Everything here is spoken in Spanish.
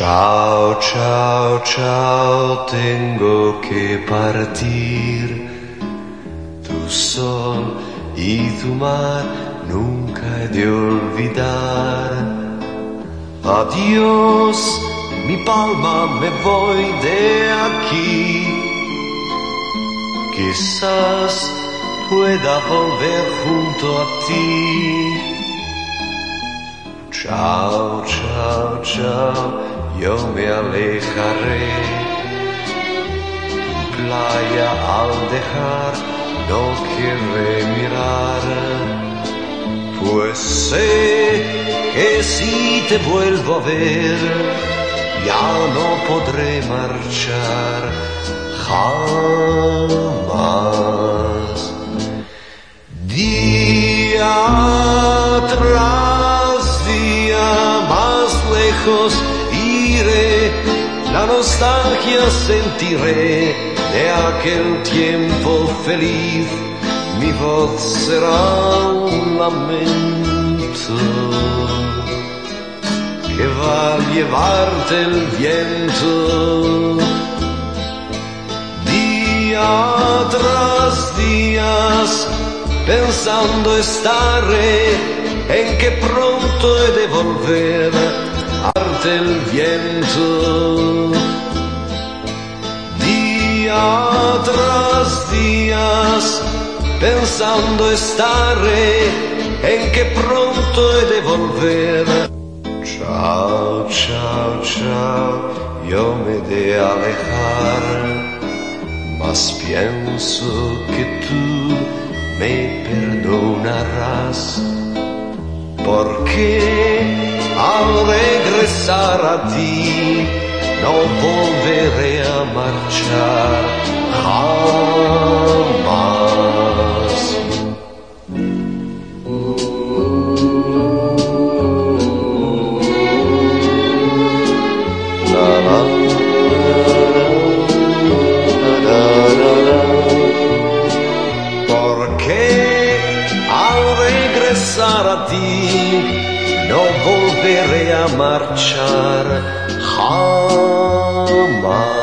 Ciao, ciao, ciao, tengo que partir. Tu sol y tu mar nunca he de olvidar. Adiós, mi palma, me voy de aquí. Quizás pueda volver junto a ti. Ciao, ciao, ciao, yo me alejaré. Tu playa al dejar no quiere mirar. Pues sé que si te vuelvo a ver, ya no podré marchar jamás. Día tras día más lejos nostalgia sentiré de aquel tiempo feliz. Mi voz será un lamento que va a llevarte el viento. Día tras días pensando estaré en que pronto he de volver a darte el viento. Día tras días pensando estaré en que pronto he de volver. Chao, chao, chao, yo me de alejar, mas pienso que tú me perdonarás, porque al regresar a ti no volveré a marchar jamás. Porque al regresar a ti no volveré a marchar jamás.